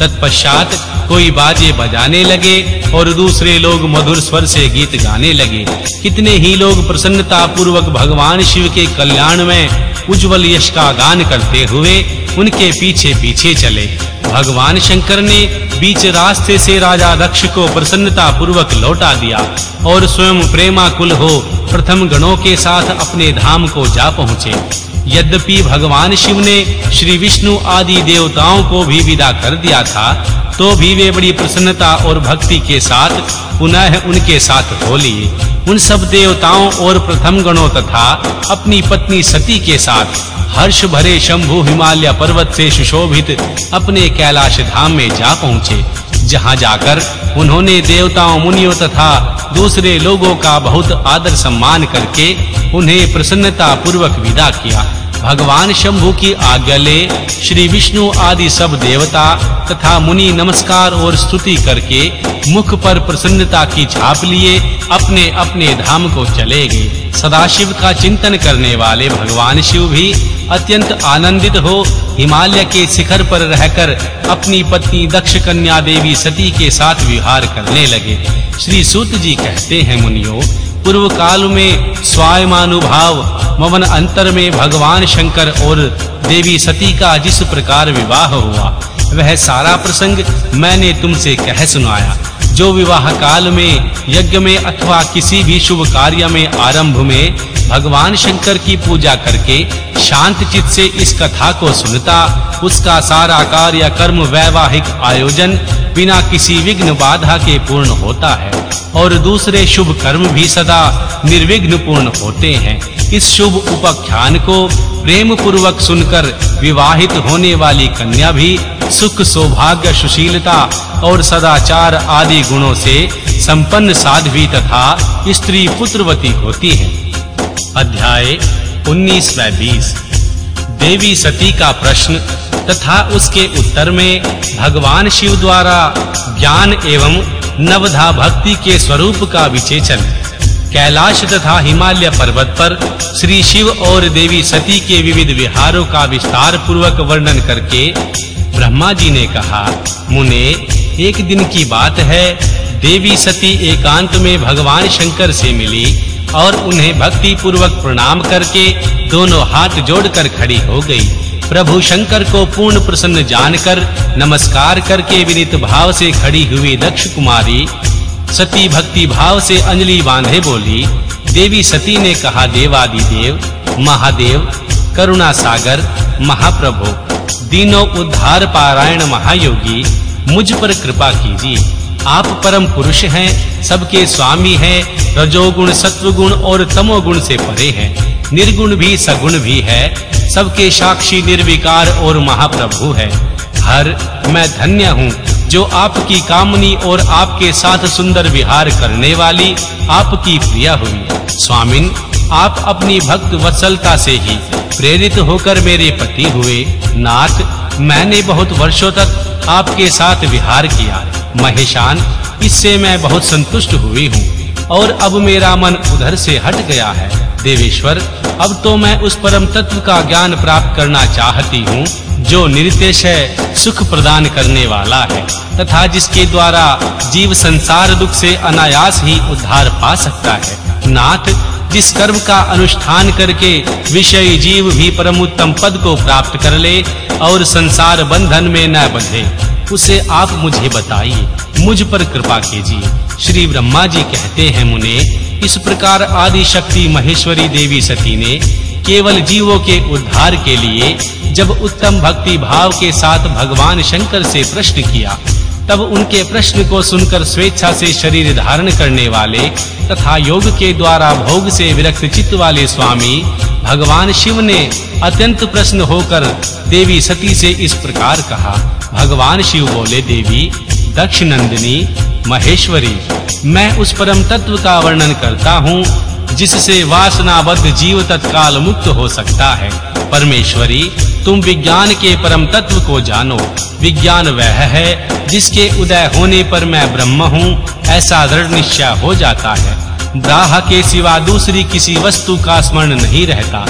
तत्पश्चात कोई बाजे बजाने लगे और दूसरे लोग मधुर स्वर से गीत गाने लगे। कितने ही लोग प्रसन्नता पूर्वक भगवान शिव के कल्याण में उज्जवल यश का गान करते हुए उनके पीछे पीछे चले। भगवान शंकर ने बीच रास्ते से राजा दक्ष को प्रसन्नता पूर्वक लौटा दिया और स्वयं प्रेमाकुल हो प्रथम गणों के साथ अपने धाम को जा पहुँचे। यद्यपि भगवान शिव ने श्री विष्णु आदि देवताओं को भी विदा कर दिया था तो भी वे बड़ी प्रसन्नता और भक्ति के साथ पुनः उनके साथ हो लिए उन सब देवताओं और प्रथम गणों तथा अपनी पत्नी सती के साथ हर्ष भरे शंभु हिमालय पर्वत से सुशोभित अपने कैलाश धाम में जा पहुँचे, जहाँ जाकर उन्होंने देवताओं, मुनियों तथा दूसरे लोगों का बहुत आदर सम्मान करके उन्हें प्रसन्नता पूर्वक विदा किया। भगवान शंभु की आज्ञा ले श्री विष्णु आदि सब देवता तथा मुनि नमस्कार और स्तुति करके मुख पर प्रसन्नता की छाप लिए अपने अपने धाम को चले गए। सदाशिव का चिंतन करने वाले भगवान शिव भी अत्यंत आनंदित हो हिमालय के शिखर पर रहकर अपनी पत्नी दक्ष कन्या देवी सती के साथ विहार करने लगे। श्री सूत जी कहते हैं, मुनियों, पूर्व काल में स्वायमानुभाव, मवन अंतर में भगवान शंकर और देवी सती का जिस प्रकार विवाह हुआ, वह सारा प्रसंग मैंने तुमसे कह सुनाया। जो विवाह काल में, यज्ञ में अथवा किसी भी शुभ कार्य में आरंभ में भगवान शंकर की पूजा करके शांत चित से इस कथा को सुनता, उसका सारा कार्य, कर्म, वैवाहिक आयोजन बिना किसी विघ्न बाधा के पूर्ण होता है और दूसरे शुभ कर्म भी सदा निर्विघ्न पूर्ण होते हैं। इस शुभ उपाख्यान को प्रेम पूर्वक सुनकर विवाहित होने वाली कन्या भी सुख सौभाग्य सुशीलता और सदाचार आदि गुणों से संपन्न साध्वी तथा स्त्री पुत्रवती होती है। अध्याय 19 व 20 देवी सती का प्रश्न तथा उसके उत्तर में भगवान शिव द्वारा ज्ञान एवं नवधा भक्ति के स्वरूप का विचेचन। कैलाश तथा हिमालय पर्वत पर श्री शिव और देवी सती के विविध विहारों का विस्तार पूर्वक वर्णन करके ब्रह्मा जी ने कहा, मुने, एक दिन की बात है। देवी सती एकांत में भगवान शंकर से मिली और उन्हें भक्ति पूर्वक प्रणाम करके दोनों हाथ जोड़कर खड़ी हो गई। प्रभु शंकर को पूर्ण प्रसन्न जानकर नमस्कार करके विनित भाव से खड़ी हुई दक्ष कुमारी सती भक्ति भाव से अंजलि बांधे बोली, देवी सती ने कहा देवादि देव महादेव करुणा सागर महाप्रभु दीनों उद्धार पारायण महायोगी, मुझ पर कृपा कीजिए। आप परम पुरुष हैं, सबके स्वामी हैं, रजोगुण, सत्वगुण और तमोगुण से परे हैं। निर्गुण भी, सगुण भी है, सबके साक्षी, निर्विकार और महाप्रभु है। हर, मैं धन्य हूँ, जो आपकी कामनी और आपके साथ सुंदर विहार करने वाली, आपकी प्रिया हुई। स्वामिन आप अपनी भक्त वत्सलता से ही प्रेरित होकर मेरे पति हुए। नाथ, मैंने बहुत वर्षों तक आपके साथ विहार किया। महेशान, इससे मैं बहुत संतुष्ट हुई हूँ। और अब मेरा मन उधर से हट गया है। देवेश्वर, अब तो मैं उस परम तत्व का ज्ञान प्राप्त करना चाहती हूँ, जो निर्देश है सुख प्रदान करने वाला है, तथा जिसके द्वारा जीव संसार दुख से अनायास ही उद्धार पा सकता है। नाथ जिस कर्म का अनुष्ठान करके विषय जीव भी परम उत्तम पद को प्राप्त कर ले और संसार बंधन में न बंधे, उसे आप मुझे बताइए, मुझ पर कृपा कीजिए। श्री ब्रह्मा जी कहते हैं, मुने, इस प्रकार आदि शक्ति महेश्वरी देवी सती ने केवल जीवों के उद्धार के लिए जब उत्तम भक्ति भाव के साथ भगवान शंकर से प्रश्न किया तब उनके प्रश्न को सुनकर स्वेच्छा से शरीर धारण करने वाले तथा योग के द्वारा भोग से विरक्त चित्त वाले स्वामी भगवान शिव ने अत्यंत प्रश्न होकर देवी सती से इस प्रकार कहा, भगवान शिव बोले, देवी दक्ष नंदिनी महेश्वरी, मैं उस परम तत्व का वर्णन करता हूँ जिससे वासनाबद्ध जीव तत्काल मुक्त हो सकता है। परमेश्वरी, तुम विज्ञान के परम तत्व को जानो। विज्ञान वह है जिसके उदय होने पर मैं ब्रह्म हूँ, ऐसा दृढ़ निश्चय हो जाता है। ब्राह के सिवा दूसरी किसी वस्तु का स्मरण नहीं रहता।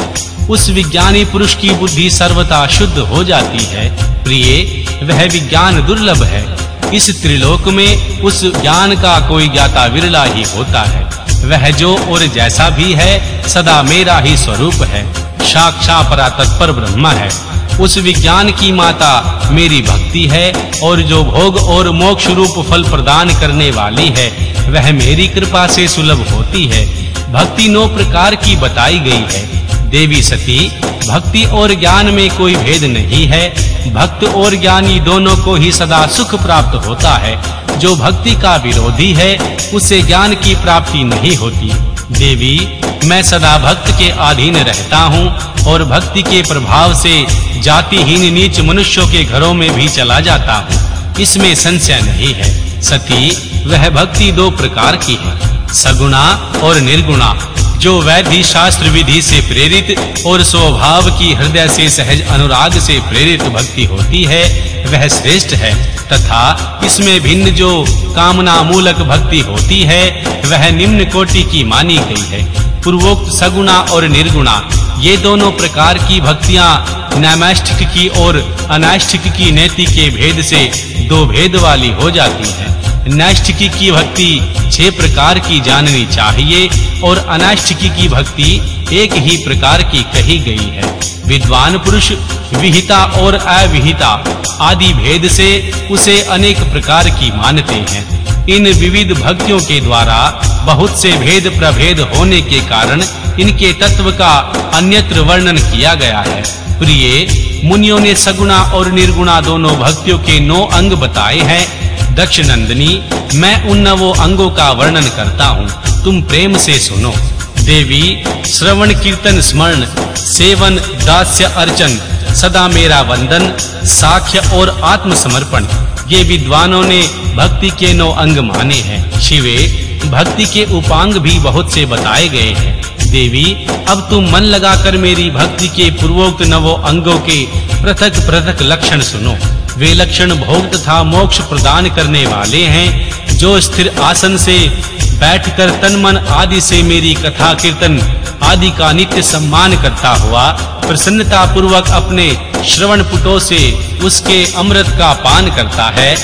उस विज्ञानी पुरुष की बुद्धि सर्वथा शुद्ध हो जाती है। प्रिय, वह विज्ञान दुर्लभ है। इस त्रिलोक में उस ज्ञान का कोई ज्ञाता विरला ही होता है। वह जो और जैसा भी है, सदा मेरा ही स्वरूप है। साक्षात परातपर ब्रह्म है। उस विज्ञान की माता मेरी भक्ति है और जो भोग और मोक्ष रूप फल प्रदान करने वाली है, वह मेरी कृपा से सुलभ होती है। भक्ति नौ प्रकार की बताई गई है। देवी सती, भक्ति और ज्ञान में कोई भेद नहीं है। भक्त और ज्ञानी दोनों को ही सदा सुख प्राप्त होता है। जो भक्ति का विरोधी है, उसे ज्ञान की प्राप्ति नहीं होती। देवी, मैं सदा भक्त के अधीन रहता हूँ और भक्ति के प्रभाव से जातिहीन नीच मनुष्यों के घरों में भी चला जाता हूँ। इसमें संशय नहीं है। सती, वह भक्ति दो प्रकार की है। सगुणा और निर्गुणा, जो वैधि शास्त्र विधि से प्रेरित और स्वभाव की हृदय से सहज अनुराग से प्रेरित भक्ति होती है वह श्रेष्ठ है, तथा इसमें भिन्न जो कामना मूलक भक्ति होती है, वह निम्न कोटि की मानी गई है। पूर्वोक्त सगुणा और निर्गुणा, ये दोनों प्रकार की भक्तियाँ नैमिष्ठिक की और अनैष्ठिक की नेति के भेद से दो भेद वाली हो जाती हैं। नैष्ठिकी की भक्ति छह प्रकार की जाननी चाहिए और अनैष्ठिकी की भक्ति एक ही प्रकार की कही गई है। विद्वान पुरुष, विहिता और अविहिता आदि भेद से उसे अनेक प्रकार की मानते हैं। इन विविध भक्तियों के द्वारा बहुत से भेद प्रभेद होने के कारण इनके तत्व का अन्यत्र वर्णन किया गया है। प्रिय, मुनियों ने सगुणा और निर्गुणा दोनों भक्तियों के नौ अंग बताए हैं। दक्ष नंदिनी मैं उन नवों अंगों का वर्णन करता हूँ। तुम प्रेम से सुनो। देवी, श्रवण कीर्तन स्मरण, सेवन, दास्य अर्चन, सदा मेरा वंदन, साख्य और आत्मसमर्पण। ये विद्वानों ने भक्ति के नौ अंग माने हैं। शिवे, भक्ति के उपांग भी बहुत से बताए गए हैं। देवी, अब तुम मन लगाकर मेरी भक्ति के पूर्वोक्त नवो अंगों के पृथक-पृथक लक्षण सुनो। वे लक्षण भोग तथा मोक्ष प्रदान करने वाले हैं। जो स्थिर आसन से बैठकर तन मन आदि से मेरी कथा कीर्तन आदि का नित्य सम्मान करता हुआ प्रसन्नता पूर्वक अपने श्रवण पुटों से उसके अमृत का पान करता है,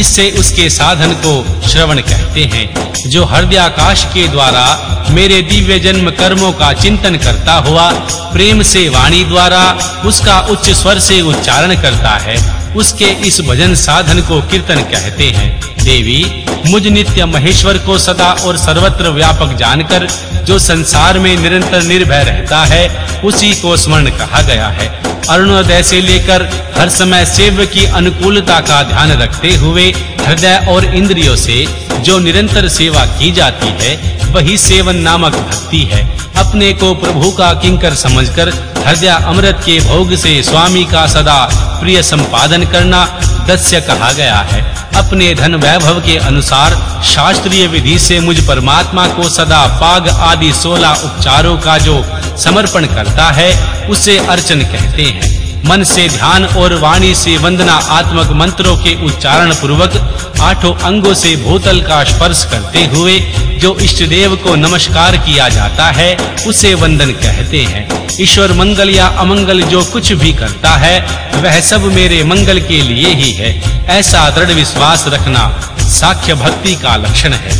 इससे उसके साधन को श्रवण कहते हैं, जो हृदय आकाश के द्वारा मेरे दिव्य जन्म कर्मों का चिंतन करता हुआ प्रेम से वाणी द्वारा उसका उच्च स्वर से उच्चारण करता है। उसके इस भजन साधन को कीर्तन कहते हैं। देवी, मुझ नित्य महेश्वर को सदा और सर्वत्र व्यापक जानकर, जो संसार में निरंतर निर्भय रहता है, उसी को स्मरण कहा गया है। अरुणोदय से लेकर हर समय सेव की अनुकूलता का ध्यान रखते हुए, हृदय और इंद्रियों से जो निरंतर सेवा की जाती है, वही सेवन नामक भक्ति है। अपने को प्रभु का किंकर समझकर हृदय अमृत के भोग से स्वामी का सदा प्रिय संपादन करना दस्य कहा गया है। अपने धन वैभव के अनुसार शास्त्रीय विधि से मुझ परमात्मा को सदा पाग आदि 16 उपचारों का जो समर्पण करता है, उसे अर्चन कहते हैं। मन से ध्यान और वाणी से वंदना आत्मक मंत्रों के उच्चारण पूर्वक आठों अंगों से भूतल का स्पर्श करते हुए जो इष्ट देव को नमस्कार किया जाता है, उसे वंदन कहते हैं। ईश्वर मंगल या अमंगल जो कुछ भी करता है, वह सब मेरे मंगल के लिए ही है। ऐसा दृढ़ विश्वास रखना साख्य भक्ति का लक्षण है।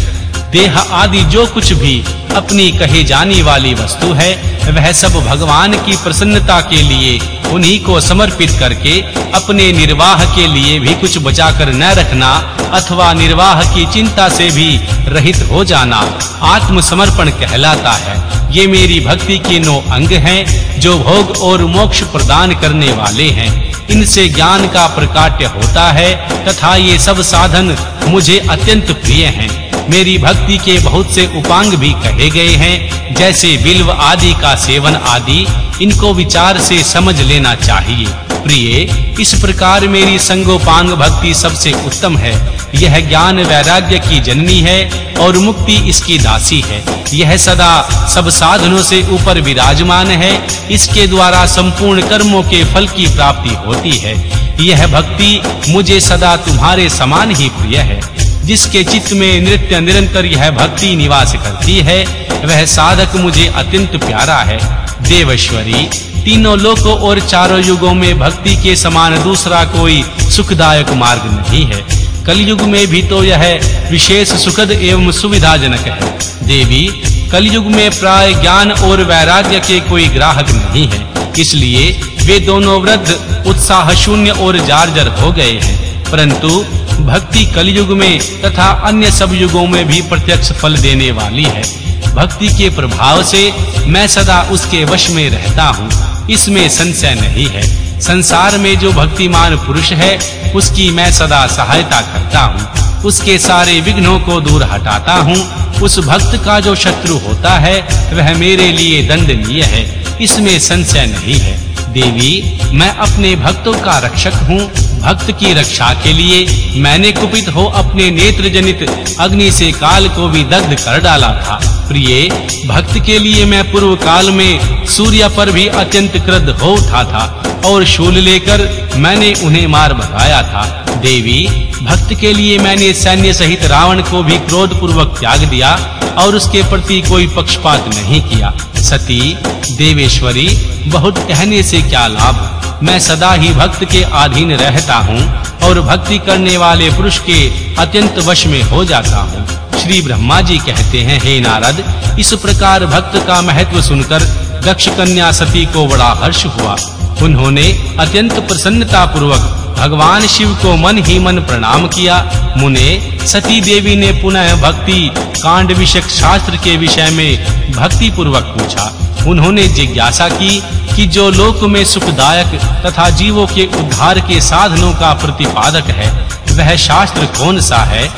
देह आदि जो कुछ भी अपनी कही जाने वाली वस्तु है, वह सब भगवान की प्रसन्नता के लिए उन्हीं को समर्पित करके अपने निर्वाह के लिए भी कुछ बचाकर न रखना अथवा निर्वाह की चिंता से भी रहित हो जाना आत्मसमर्पण कहलाता है। ये मेरी भक्ति के नौ अंग हैं, जो भोग और मोक्ष प्रदान करने वाले हैं। इनसे ज्ञान का प्रकाट्य होता है, तथा ये सब साधन मुझे अत्यंत प्रिय हैं। मेरी भक्ति के बहुत से उपांग भी कहे गए हैं, जैसे बिल्व आदि का सेवन आदि, इनको विचार से समझ लेना चाहिए। प्रिय, इस प्रकार मेरी संगोपांग भक्ति सबसे उत्तम है। यह ज्ञान वैराग्य की जननी है और मुक्ति इसकी दासी है। यह सदा सब साधनों से ऊपर विराजमान है। इसके द्वारा संपूर्ण कर्मों के फल की प्राप्ति होती है। यह भक्ति मुझे सदा तुम्हारे समान ही प्रिय है। जिसके चित्त में नृत्य निरंतर यह भक्ति निवास करती है, वह साधक मुझे अत्यंत प्यारा है। देवेश्वरी, तीनों लोकों और चारों युगों में भक्ति के समान दूसरा कोई सुखदायक मार्ग नहीं है। कलयुग में भी तो यह विशेष सुखद एवं सुविधाजनक है। देवी, कलयुग में प्राय ज्ञान और वैराग्य के कोई ग्राहक नहीं है। इसलिए वे दोनों वृद्ध उत्साह शून्य और जार्जर हो गए हैं। परंतु भक्ति कलयुग में तथा अन्य सब युगों में भी प्रत्यक्ष फल देने वाली है। भक्ति के प्रभाव से मैं सदा उसके वश में रहता हूँ। इसमें संशय नहीं है। संसार में जो भक्तिमान पुरुष है, उसकी मैं सदा सहायता करता हूँ। उसके सारे विघ्नों को दूर हटाता हूँ। उस भक्त का जो शत्रु होता है, वह मेरे लिए दंडनीय है। इसमें संशय नहीं है। देवी, मैं अपने भक्तों का रक्षक हूँ। भक्त की रक्षा के लिए मैंने कुपित हो अपने नेत्र जनित अग्नि से काल को भी दग्ध कर डाला था। प्रिय, भक्त के लिए मैं पूर्व काल में सूर्य पर भी अत्यंत क्रुद्ध हो उठा था और शूल लेकर मैंने उन्हें मार भगाया था। देवी, भक्त के लिए मैंने सैन्य सहित रावण को भी क्रोध पूर्वक त्याग दिया और उसके प्रति कोई पक्षपात नहीं किया। सती, देवेश्वरी, बहुत कहने से क्या लाभ? मैं सदा ही भक्त के अधीन रहता हूँ और भक्ति करने वाले पुरुष के अत्यंत वश में हो जाता हूँ। श्री ब्रह्मा जी कहते हैं, हे नारद, इस प्रकार भक्त का महत्व सुनकर दक्ष कन्या सती को बड़ा हर्ष हुआ। उन्होंने अत्यंत प्रसन्नता पूर्वक भगवान शिव को मन ही मन प्रणाम किया। मुने, सती देवी ने पुनः भक्ति कांड विषयक शास्त्र के विषय में भक्ति पूर्वक पूछा। उन्होंने जिज्ञासा की कि जो लोक में सुखदायक तथा जीवों के उद्धार के साधनों का प्रतिपादक है, वह शास्त्र कौन सा है?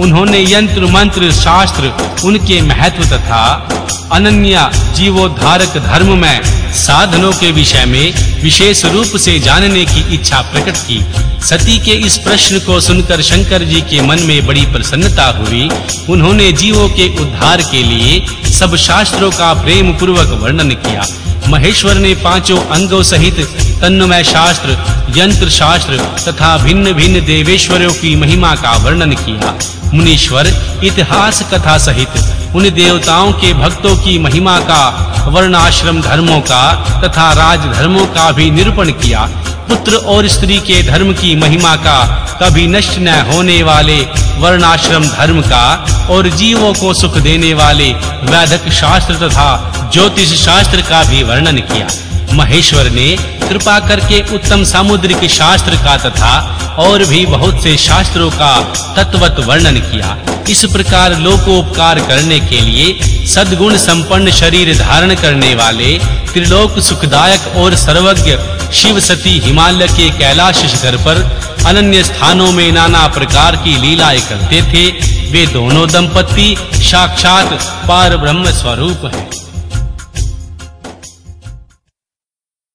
उन्होंने यंत्र, मंत्र, शास्त्र, उनके महत्व तथा अनन्य जीवोद्धारक धर्म में साधनों के विषय में विशेष रूप से जानने की इच्छा प्रकट की। सती के इस प्रश्न को सुनकर शंकर जी के मन में बड़ी प्रसन्नता हुई। उन्होंने जीवों के उद्धार के लिए सब शास्त्रों का प्रेम पूर्वक वर्णन किया। महेश्वर ने पाँचों अंगों सहित तन्मय शास्त्र, यंत्र शास्त्र तथा भिन्न-भिन्न देवेश्वरों की महिमा का वर्णन किया। मुनीश्वर इतिहास कथा सहित उन देवताओं के भक्तों की महिमा का, वर्णाश्रम धर्मों का तथा राज धर्मों का भी निरूपण किया। पुत्र और स्त्री के धर्म की महिमा का कभी नष्ट न होने वाले वर्णाश्रम धर्म का और जीवों को सुख देने वाले वैदिक शास्त्र तथा ज्योतिष शास्त्र का भी वर्णन किया। महेश्वर ने कृपा करके उत्तम सामुद्रिक शास्त्र का तथा और भी बहुत से शास्त्रों का तत्वत वर्णन किया। इस प्रकार लोकोपकार करने के लिए सद्गुण संपन्न शरीर धारण करने वाले त्रिलोक सुखदायक और सर्वज्ञ शिव सती हिमालय के कैलाश शिखर पर अनन्य स्थानों में नाना प्रकार की लीलाएँ करते थे। वे दोनों दंपति साक्षात पार ब्रह्म स्वरूप हैं।